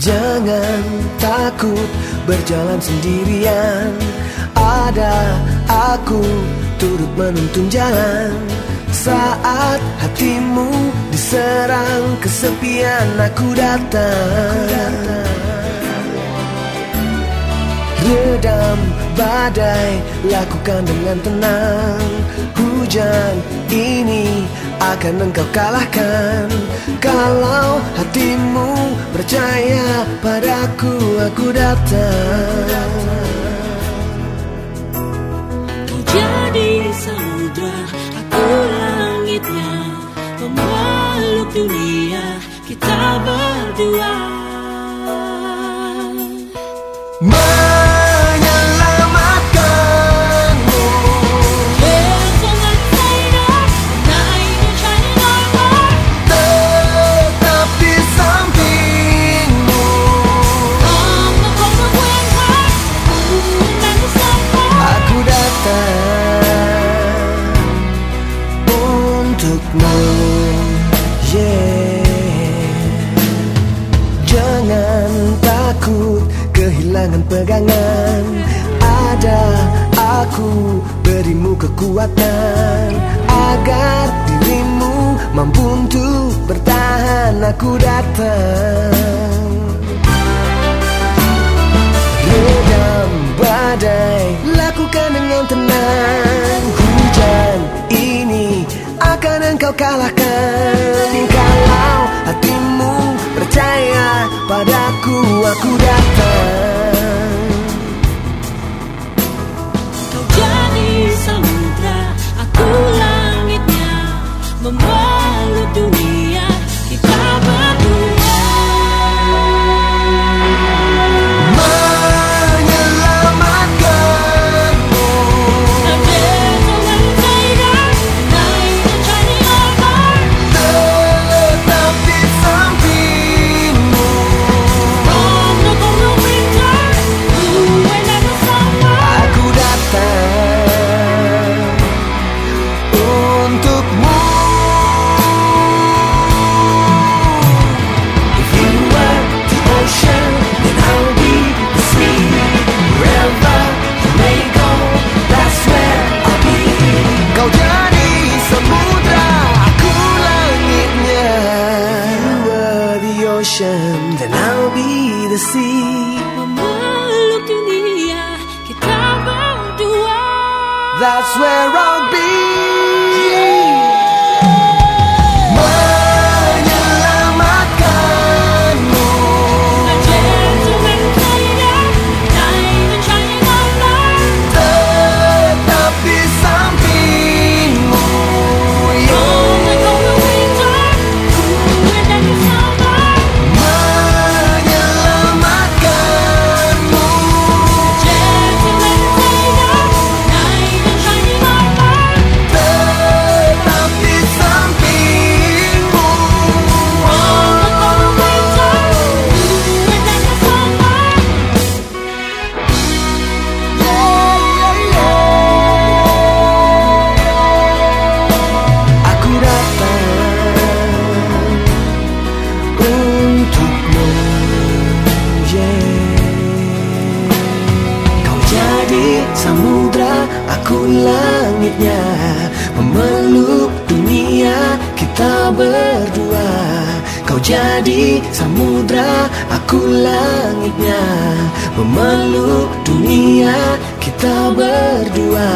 Jangan takut berjalan sendirian. Ada aku turut menuntun jalan. Saat hatimu diserang kesepian Aku datang. Redam badai lakukan dengan tenang. Hujan ini akan engkau kalahkan. Kalau hatimu percaya padaku aku datang. Jadi samudra aku langitnya Memeluk dunia kita berdua untukmu yeah. Jangan takut kehilangan pegangan. Ada aku berimu kekuatan. Agar dirimu mampu untuk bertahan Aku datang akan engkau ocean, then I'll be the sea Memeluk dunia kita berdua That's where I'll be. Samudra, aku langitnya. Memeluk dunia, kita berdua. Kau jadi samudra, aku langitnya. Memeluk dunia, kita berdua